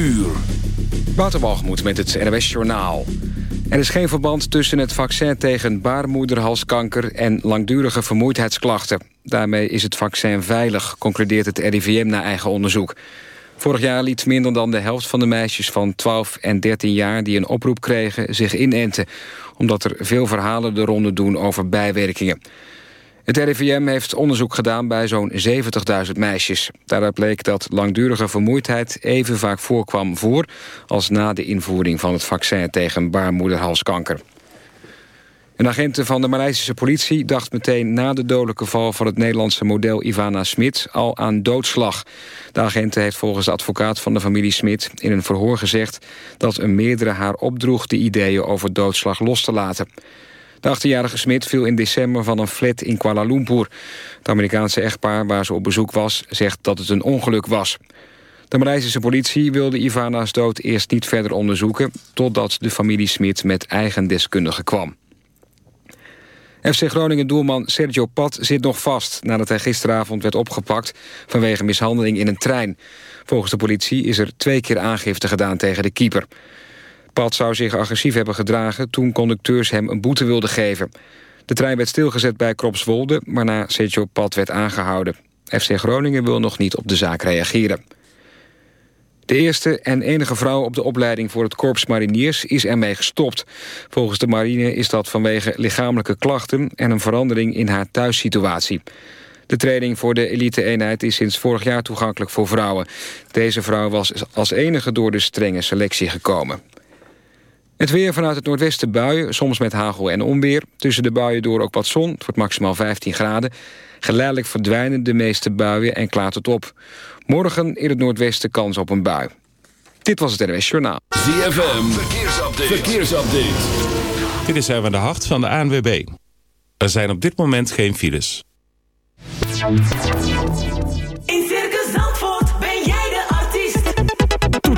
uur. Waterbalgemoed met het NWS Journaal. Er is geen verband tussen het vaccin tegen baarmoederhalskanker... en langdurige vermoeidheidsklachten. Daarmee is het vaccin veilig, concludeert het RIVM na eigen onderzoek. Vorig jaar liet minder dan de helft van de meisjes van 12 en 13 jaar... die een oproep kregen, zich inenten. Omdat er veel verhalen de ronde doen over bijwerkingen. Het RIVM heeft onderzoek gedaan bij zo'n 70.000 meisjes. Daaruit bleek dat langdurige vermoeidheid even vaak voorkwam voor... als na de invoering van het vaccin tegen baarmoederhalskanker. Een agent van de Maleisische politie dacht meteen na de dodelijke val... van het Nederlandse model Ivana Smit al aan doodslag. De agent heeft volgens de advocaat van de familie Smit in een verhoor gezegd... dat een meerdere haar opdroeg de ideeën over doodslag los te laten. De 18-jarige Smit viel in december van een flat in Kuala Lumpur. Het Amerikaanse echtpaar waar ze op bezoek was... zegt dat het een ongeluk was. De Maleisische politie wilde Ivana's dood eerst niet verder onderzoeken... totdat de familie Smit met eigen deskundige kwam. FC Groningen-doelman Sergio Pat zit nog vast... nadat hij gisteravond werd opgepakt vanwege mishandeling in een trein. Volgens de politie is er twee keer aangifte gedaan tegen de keeper. Pat zou zich agressief hebben gedragen toen conducteurs hem een boete wilden geven. De trein werd stilgezet bij Kropswolde, waarna Sergio Pat werd aangehouden. FC Groningen wil nog niet op de zaak reageren. De eerste en enige vrouw op de opleiding voor het Korps Mariniers is ermee gestopt. Volgens de marine is dat vanwege lichamelijke klachten en een verandering in haar thuissituatie. De training voor de elite-eenheid is sinds vorig jaar toegankelijk voor vrouwen. Deze vrouw was als enige door de strenge selectie gekomen. Het weer vanuit het noordwesten buien, soms met hagel en onweer. Tussen de buien door ook wat zon, het wordt maximaal 15 graden. Geleidelijk verdwijnen de meeste buien en klaart het op. Morgen in het noordwesten kans op een bui. Dit was het NWS Journaal. ZFM, verkeersupdate. verkeersupdate. Dit is Erwin de Hart van de ANWB. Er zijn op dit moment geen files.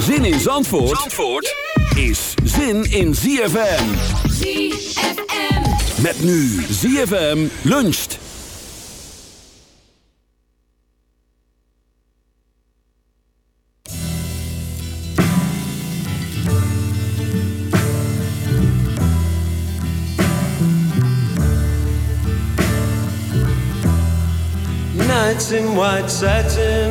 Zin in Zandvoort, Zandvoort is zin in ZFM. ZFM. Met nu ZFM luncht. nights in white satin,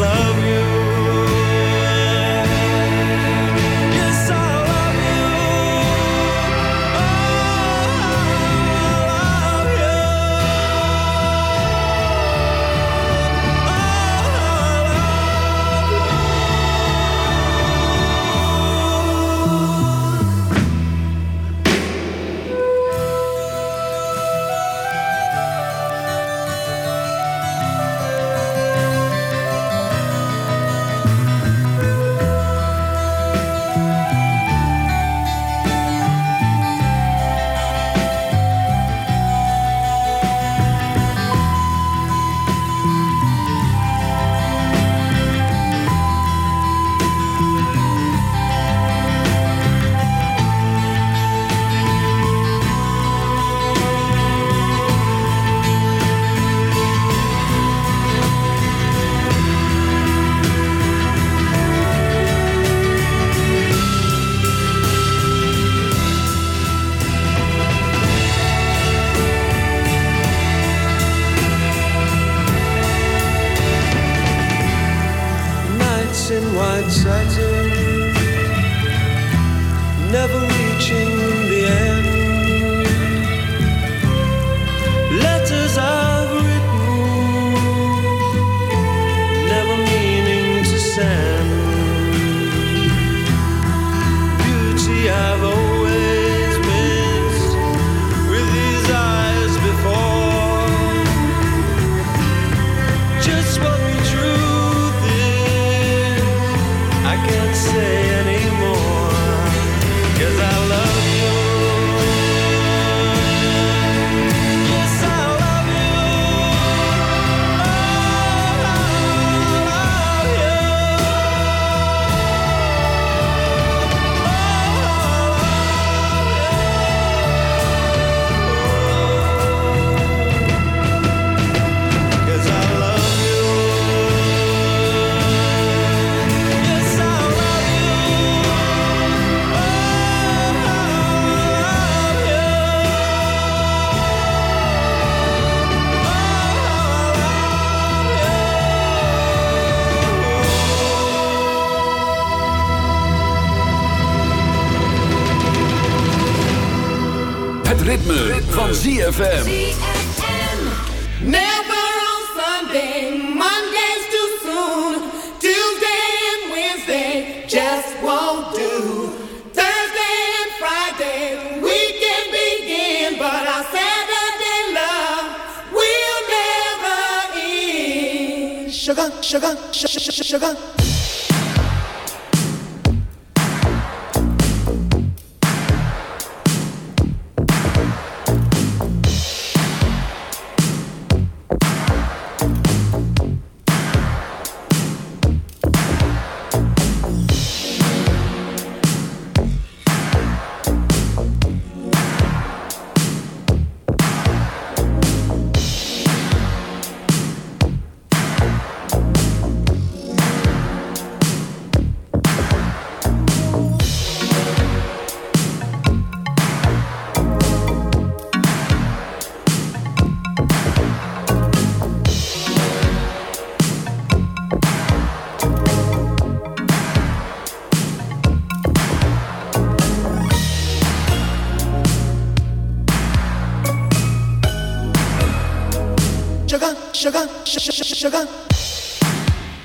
sugar, sugar, sugar.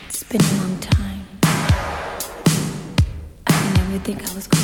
It's been a long time. I didn't think I was.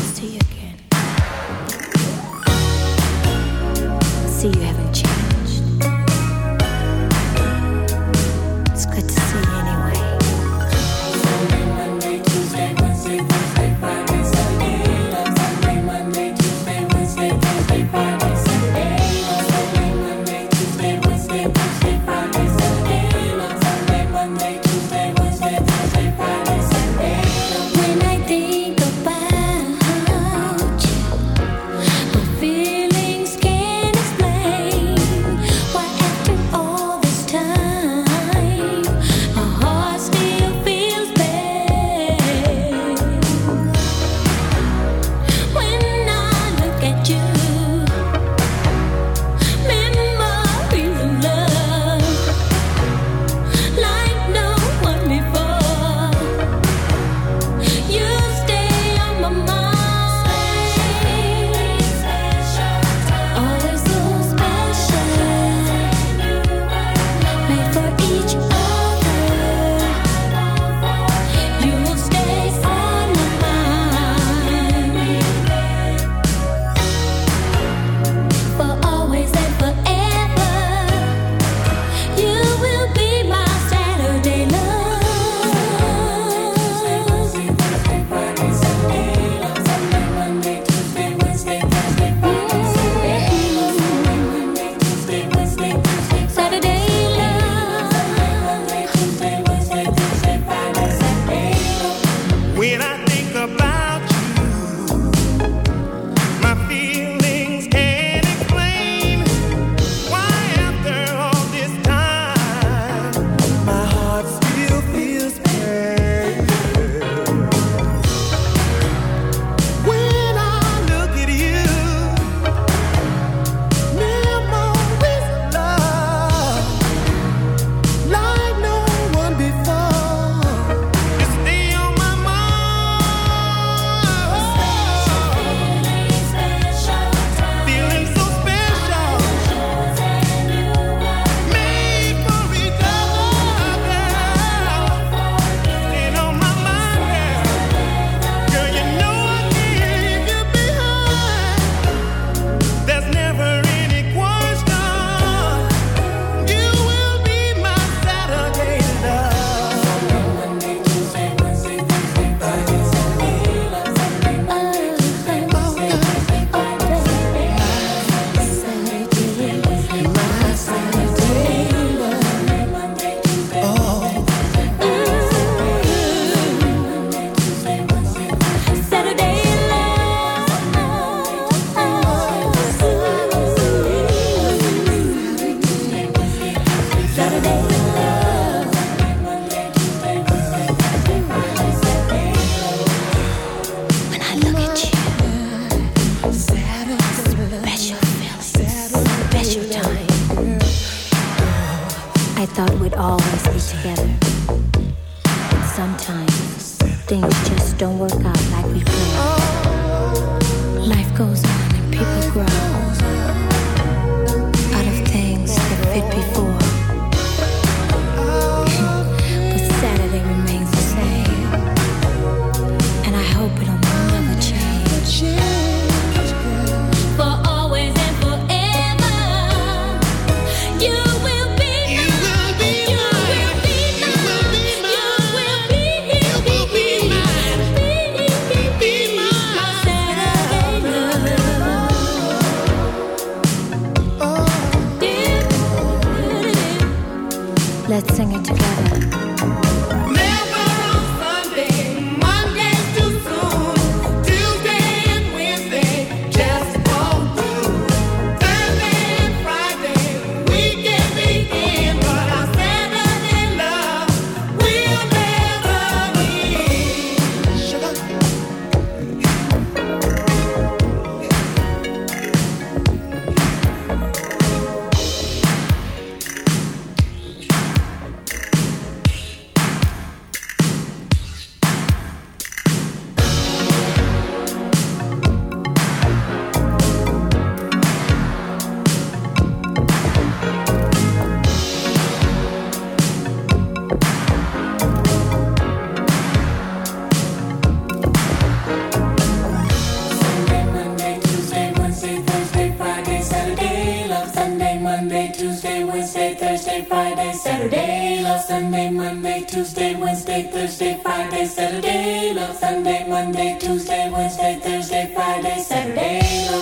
Always be together. But sometimes things just don't work out like we planned. Life goes on and people grow out of things that fit before. Thursday, Friday, Saturday, love Sunday, Monday, Tuesday, Wednesday, Thursday, Friday, Saturday, love.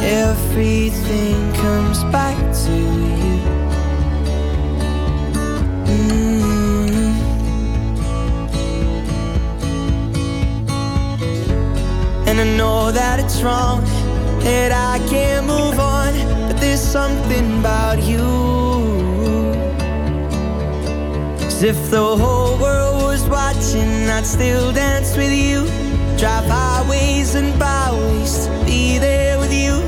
Everything comes back to you. Mm. And I know that it's wrong, that I can't move on, but there's something about you. As if the whole world was watching, I'd still dance with you. Drive highways and byways to be there with you.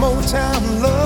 Motown love.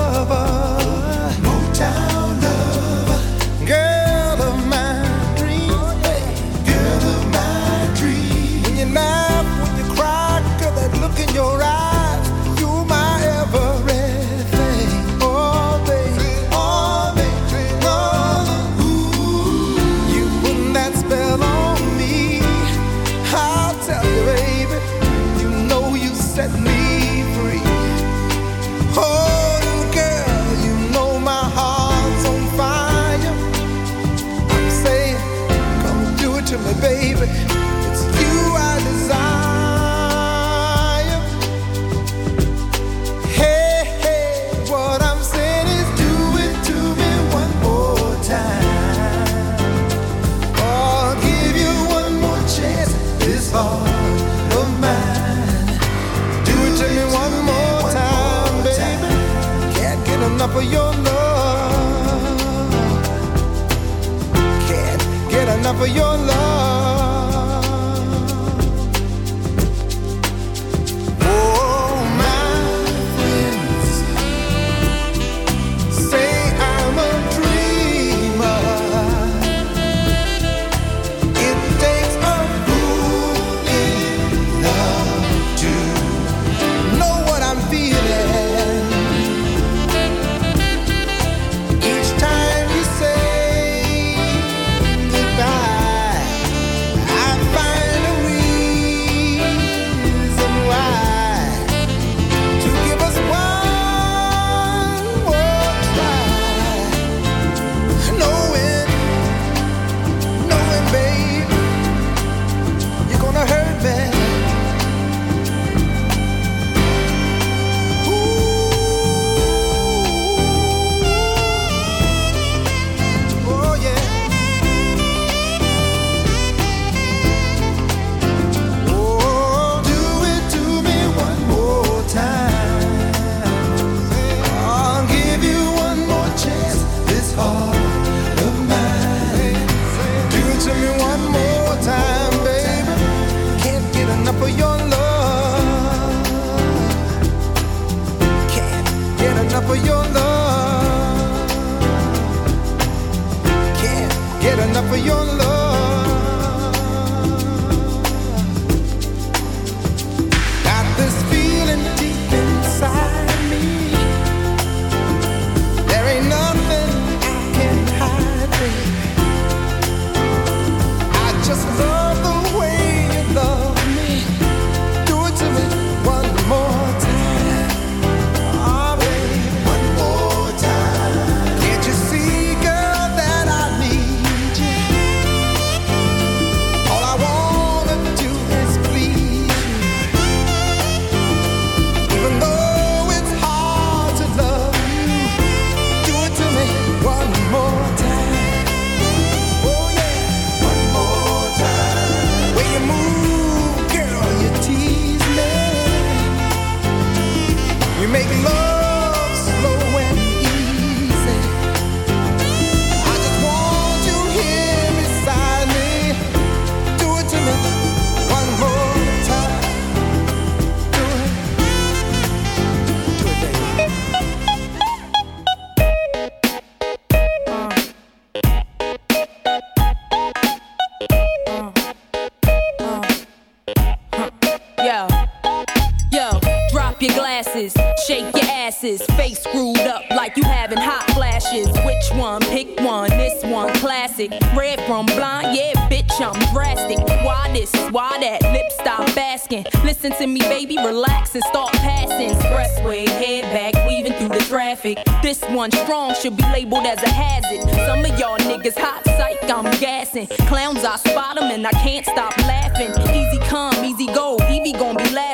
Your glasses, shake your asses, face screwed up like you having hot flashes. Which one? Pick one. This one, classic. Red from blind, yeah, bitch, I'm drastic. Why this? Why that? Lip stop asking. Listen to me, baby, relax and start passing. Expressway, head back, weaving through the traffic. This one strong should be labeled as a hazard. Some of y'all niggas hot psych, I'm gassing. Clowns, I spot them and I can't stop laughing. Easy come, easy go, Evie gon' be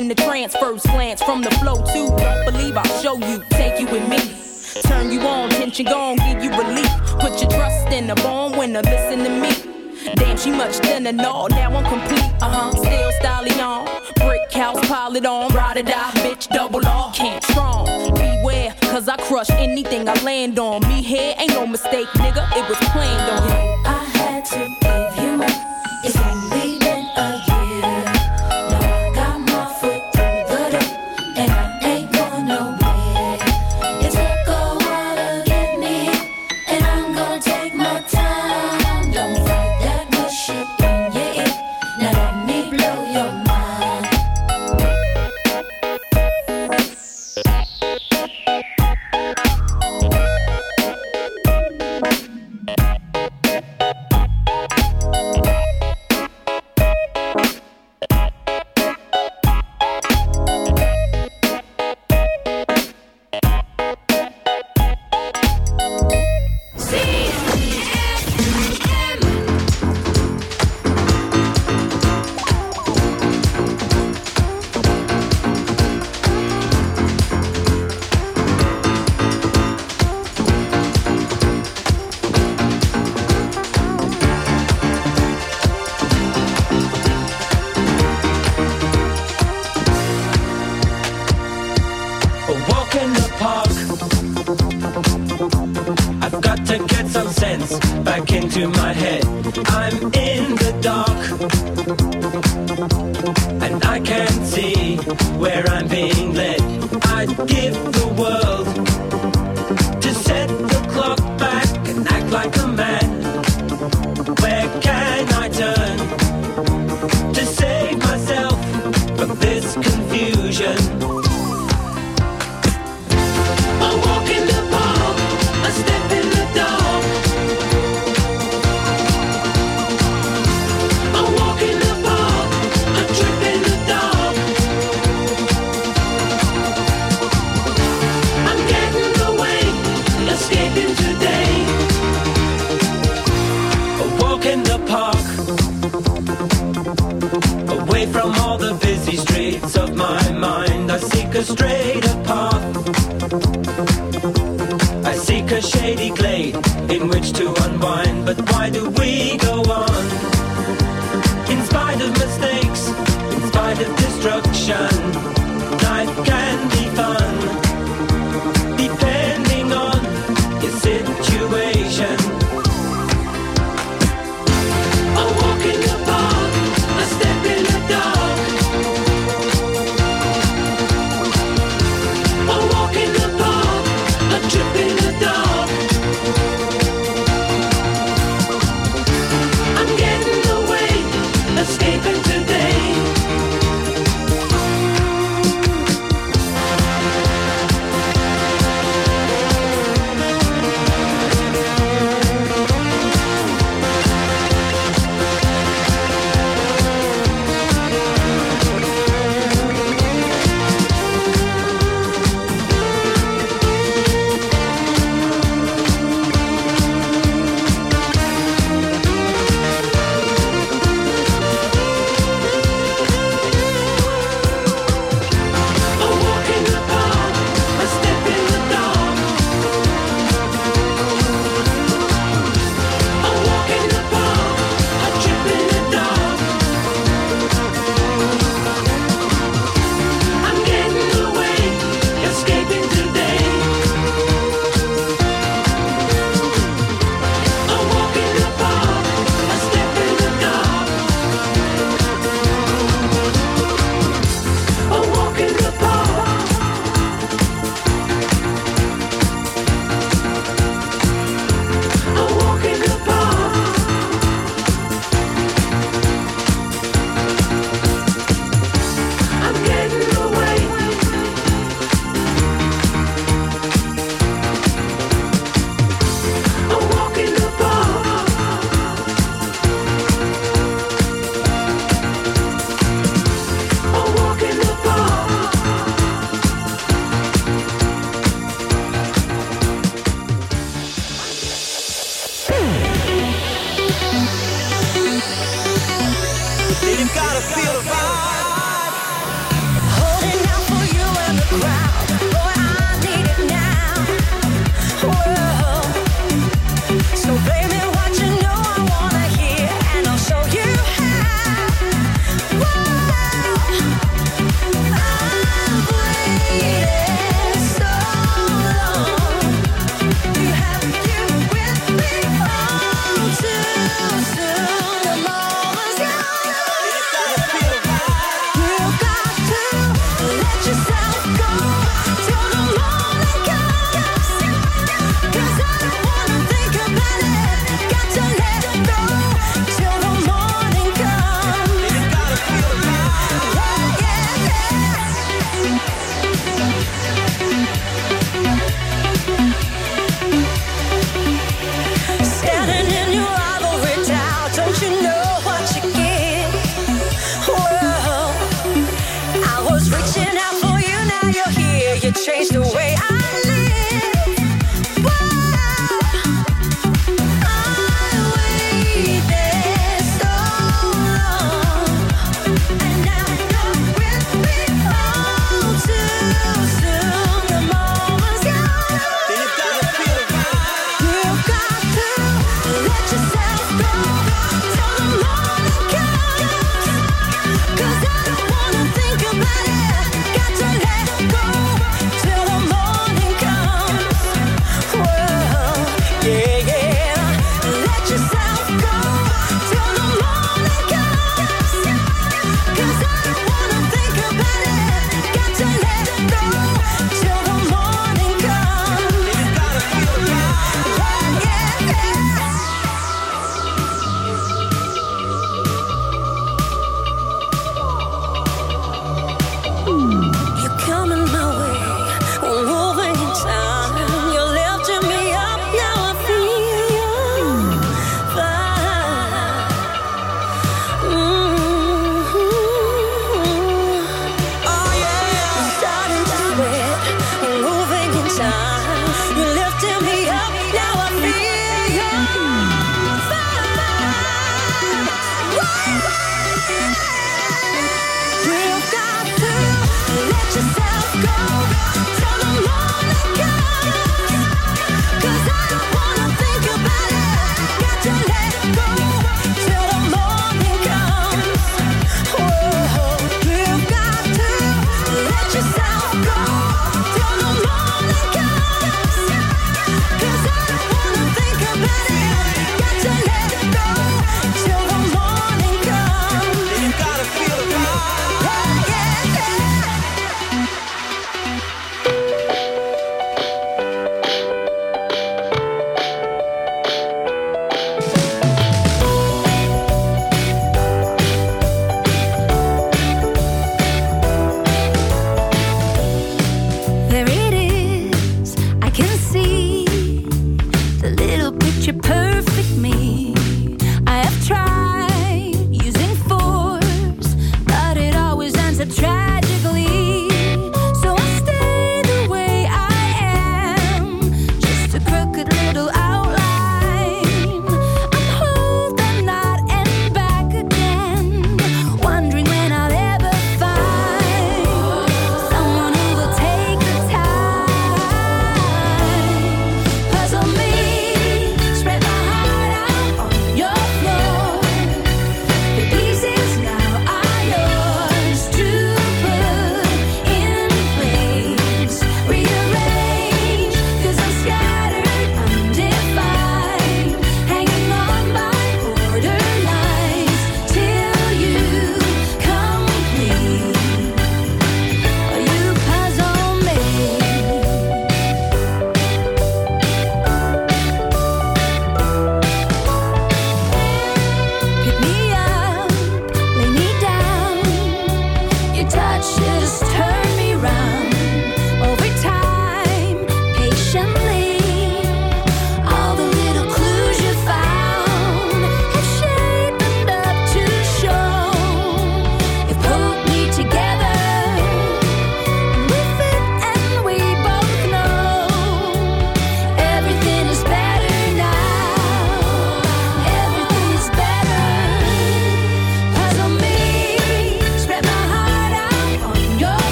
In the trance, first glance from the flow too. Believe I'll show you. Take you with me. Turn you on, tension gone, give you relief. Put your trust in a born winner, listen to me. Damn, she much thinner, no, now I'm complete. Uh huh, still styling on. Brick house, pile it on. Ride or die, bitch, double off. Can't strong. Beware, cause I crush anything I land on. Me here ain't no mistake, nigga, it was planned on.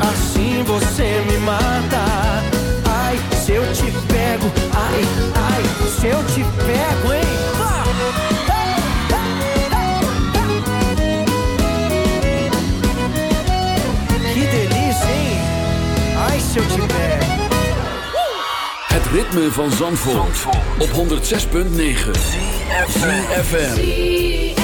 Assim você me mata. Ai, se eu te pego, ai, ai, se eu te pego, hein? Que delícia, hein? Ai, se eu te pego. Het ritme van Zandvoort, op 106.9. ZFM.